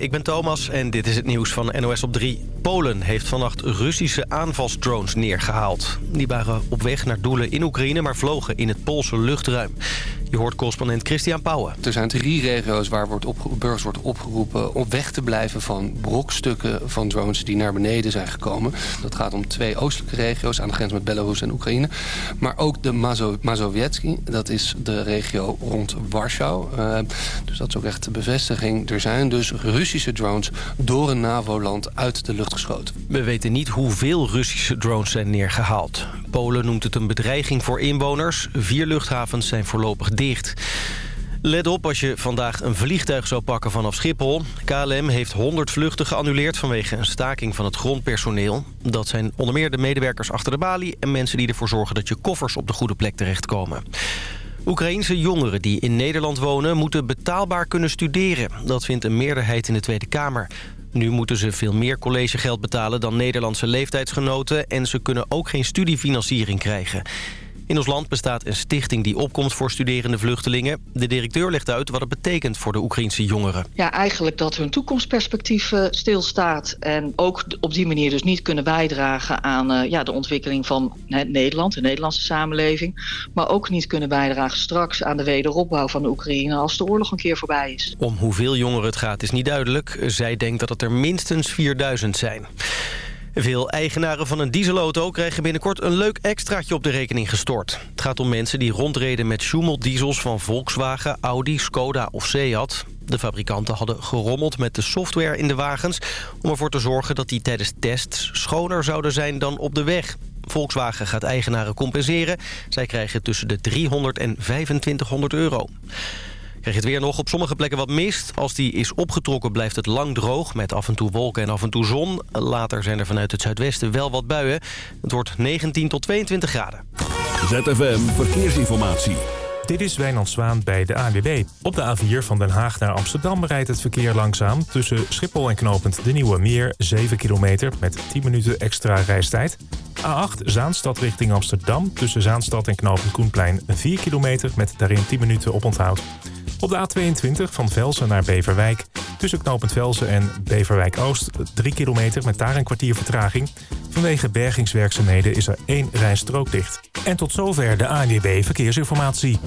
ik ben Thomas en dit is het nieuws van NOS op 3. Polen heeft vannacht Russische aanvalsdrones neergehaald. Die waren op weg naar doelen in Oekraïne, maar vlogen in het Poolse luchtruim. Je hoort correspondent Christian Pauwen. Er zijn drie regio's waar wordt burgers wordt opgeroepen op weg te blijven van brokstukken van drones die naar beneden zijn gekomen. Dat gaat om twee oostelijke regio's aan de grens met Belarus en Oekraïne. Maar ook de Mazo Mazowiecki, dat is de regio rond Warschau. Uh, dus dat is ook echt de bevestiging. Er zijn dus Russische drones door een NAVO-land uit de lucht geschoten. We weten niet hoeveel Russische drones zijn neergehaald. Polen noemt het een bedreiging voor inwoners. Vier luchthavens zijn voorlopig Let op als je vandaag een vliegtuig zou pakken vanaf Schiphol. KLM heeft 100 vluchten geannuleerd vanwege een staking van het grondpersoneel. Dat zijn onder meer de medewerkers achter de balie... en mensen die ervoor zorgen dat je koffers op de goede plek terechtkomen. Oekraïense jongeren die in Nederland wonen moeten betaalbaar kunnen studeren. Dat vindt een meerderheid in de Tweede Kamer. Nu moeten ze veel meer collegegeld betalen dan Nederlandse leeftijdsgenoten... en ze kunnen ook geen studiefinanciering krijgen. In ons land bestaat een stichting die opkomt voor studerende vluchtelingen. De directeur legt uit wat het betekent voor de Oekraïnse jongeren. Ja, eigenlijk dat hun toekomstperspectief uh, stilstaat. En ook op die manier dus niet kunnen bijdragen aan uh, ja, de ontwikkeling van Nederland, de Nederlandse samenleving. Maar ook niet kunnen bijdragen straks aan de wederopbouw van de Oekraïne als de oorlog een keer voorbij is. Om hoeveel jongeren het gaat is niet duidelijk. Zij denkt dat het er minstens 4000 zijn. Veel eigenaren van een dieselauto krijgen binnenkort een leuk extraatje op de rekening gestort. Het gaat om mensen die rondreden met diesels van Volkswagen, Audi, Skoda of Seat. De fabrikanten hadden gerommeld met de software in de wagens... om ervoor te zorgen dat die tijdens tests schoner zouden zijn dan op de weg. Volkswagen gaat eigenaren compenseren. Zij krijgen tussen de 300 en 2500 euro. Krijg je het weer nog op sommige plekken wat mist. Als die is opgetrokken blijft het lang droog met af en toe wolken en af en toe zon. Later zijn er vanuit het zuidwesten wel wat buien. Het wordt 19 tot 22 graden. ZFM Verkeersinformatie. Dit is Wijnand Zwaan bij de ANWB. Op de A4 van Den Haag naar Amsterdam rijdt het verkeer langzaam... tussen Schiphol en Knopend de Nieuwe Meer, 7 kilometer... met 10 minuten extra reistijd. A8 Zaanstad richting Amsterdam tussen Zaanstad en Knopend Koenplein... 4 kilometer met daarin 10 minuten oponthoud. Op de A22 van Velsen naar Beverwijk. Tussen knooppunt Velsen en Beverwijk-Oost 3 kilometer met daar een kwartier vertraging. Vanwege bergingswerkzaamheden is er één rijstrook dicht. En tot zover de ANWB Verkeersinformatie.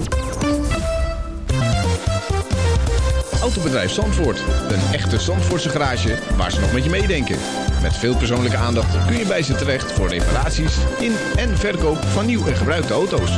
Autobedrijf Zandvoort. Een echte Zandvoortse garage waar ze nog met je meedenken. Met veel persoonlijke aandacht kun je bij ze terecht voor reparaties in en verkoop van nieuw en gebruikte auto's.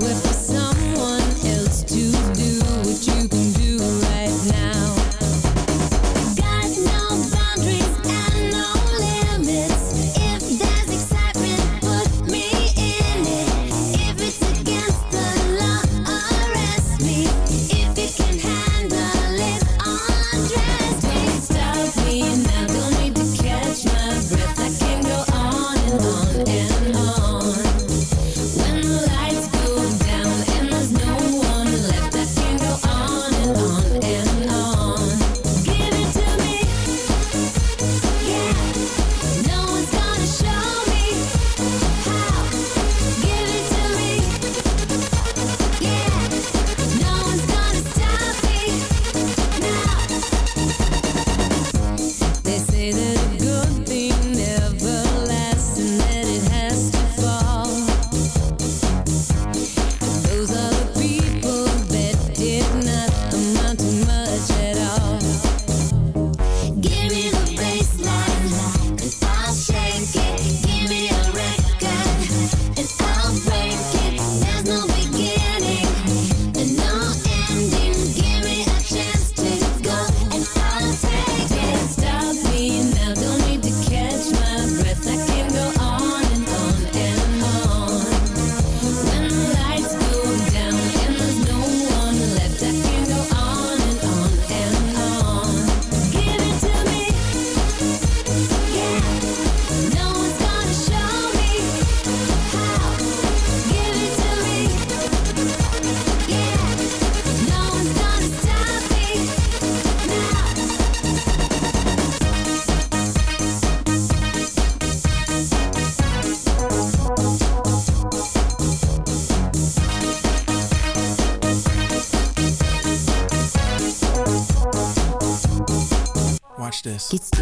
we're this. It's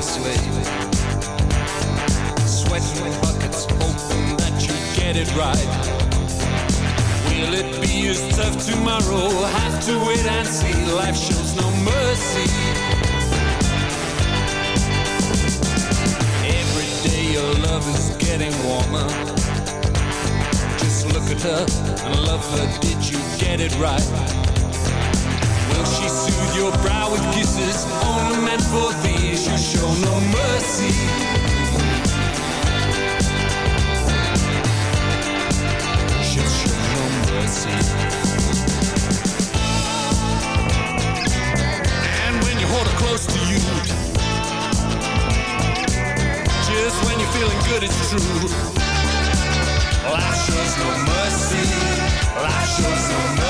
working a slave. Sweating buckets, hoping that you get it right. Will it be as tough tomorrow? Have to wait and see. Life shows no mercy. Every day your love is getting warmer. Just look at her and love her. Did you get it right? She soothe your brow with kisses only meant for these? You show no mercy. She'll show no mercy. And when you hold her close to you, just when you're feeling good, it's true. Life shows no mercy. Life shows no mercy.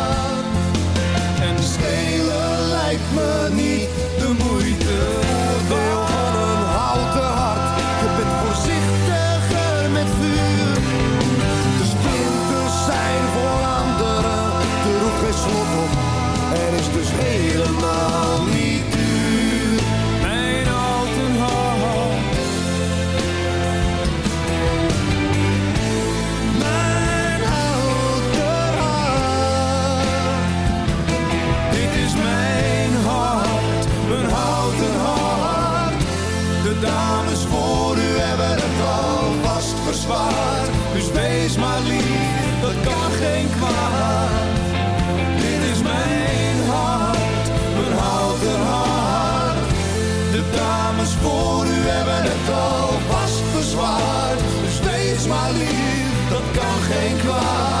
lief, dat kan geen kwaad.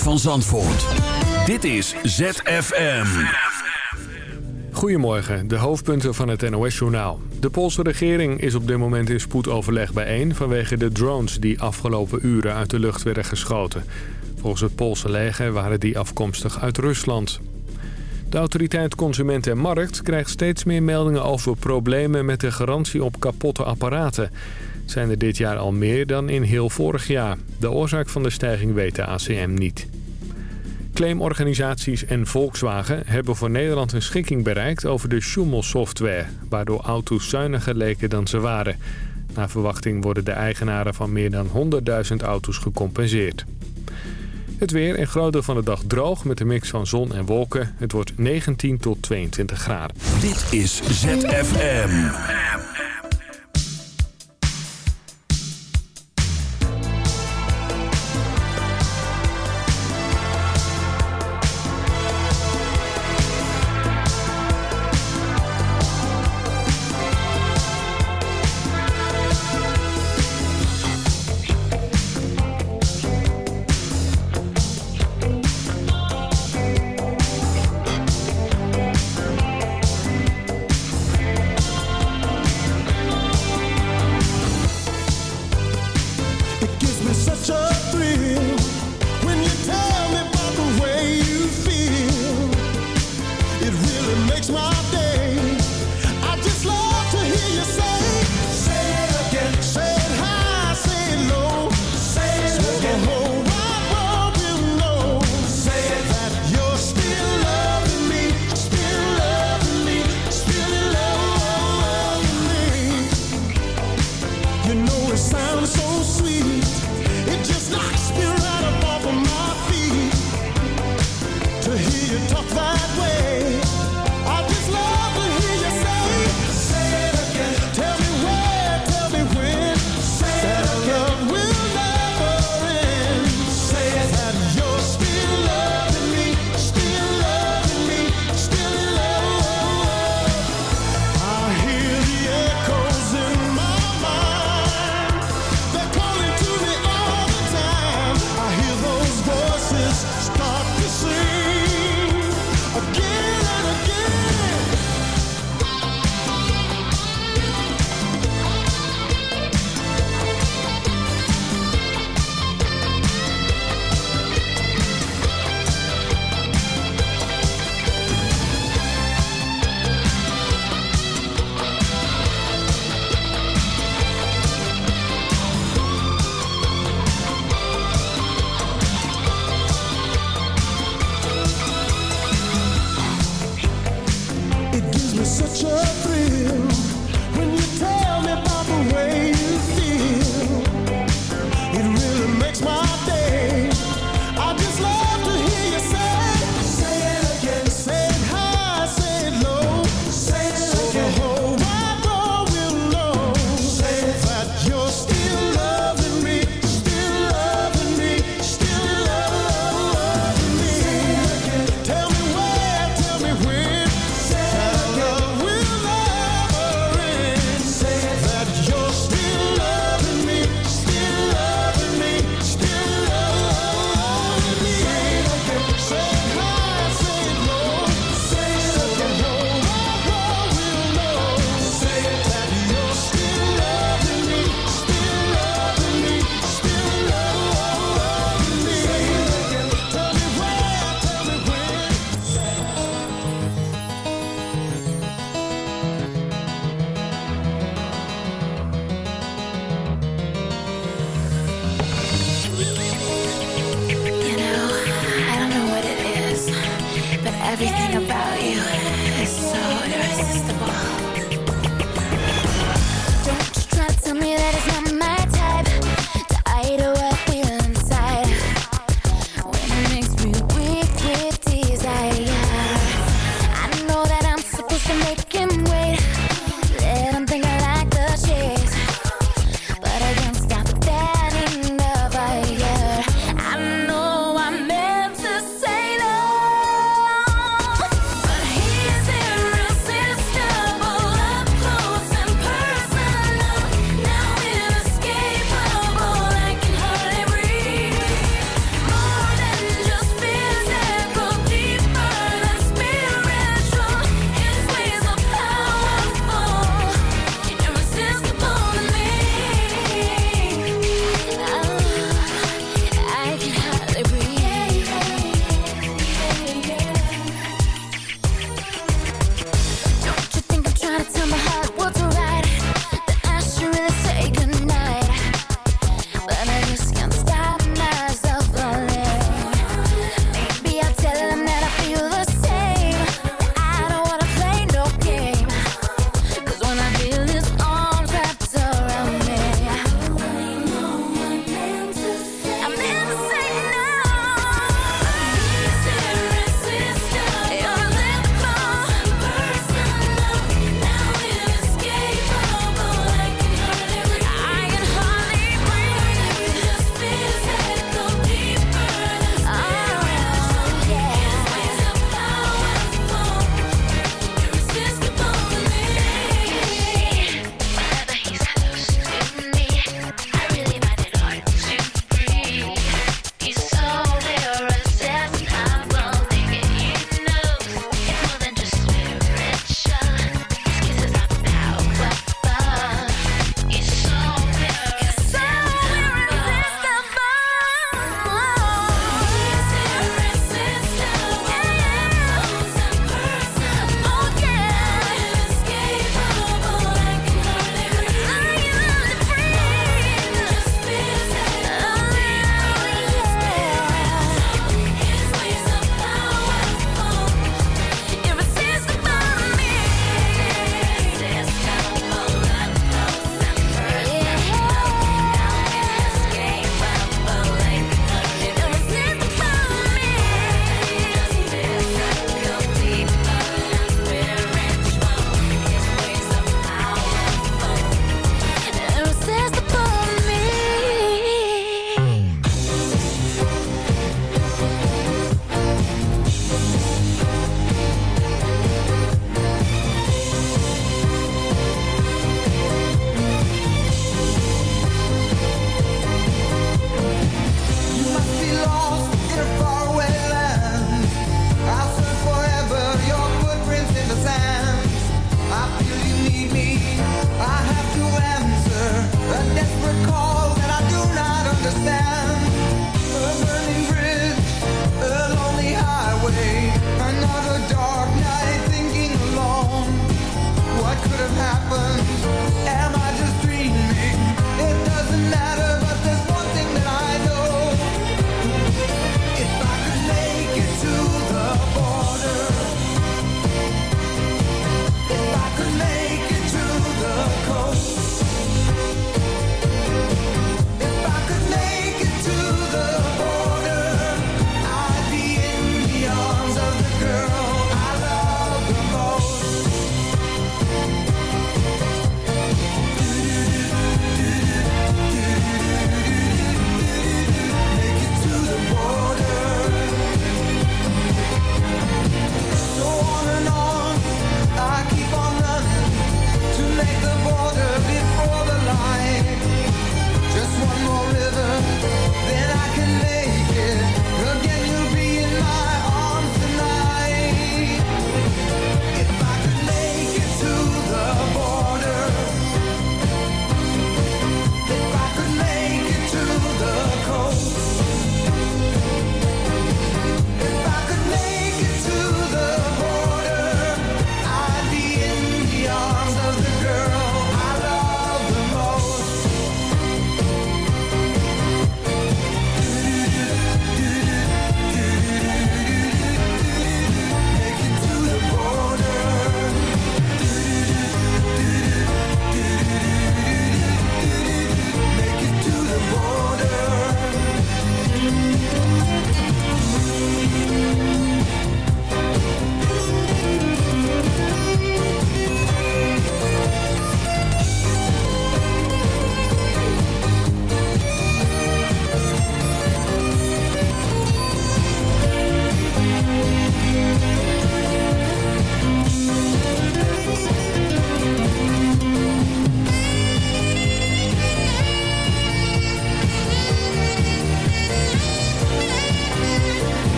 van Zandvoort. Dit is ZFM. Goedemorgen, de hoofdpunten van het NOS-journaal. De Poolse regering is op dit moment in spoedoverleg bijeen... vanwege de drones die afgelopen uren uit de lucht werden geschoten. Volgens het Poolse leger waren die afkomstig uit Rusland. De autoriteit Consument en Markt krijgt steeds meer meldingen over problemen met de garantie op kapotte apparaten zijn er dit jaar al meer dan in heel vorig jaar. De oorzaak van de stijging weet de ACM niet. Claimorganisaties en Volkswagen hebben voor Nederland een schikking bereikt over de Schummel-software... waardoor auto's zuiniger leken dan ze waren. Na verwachting worden de eigenaren van meer dan 100.000 auto's gecompenseerd. Het weer in grote van de dag droog met een mix van zon en wolken. Het wordt 19 tot 22 graden. Dit is ZFM.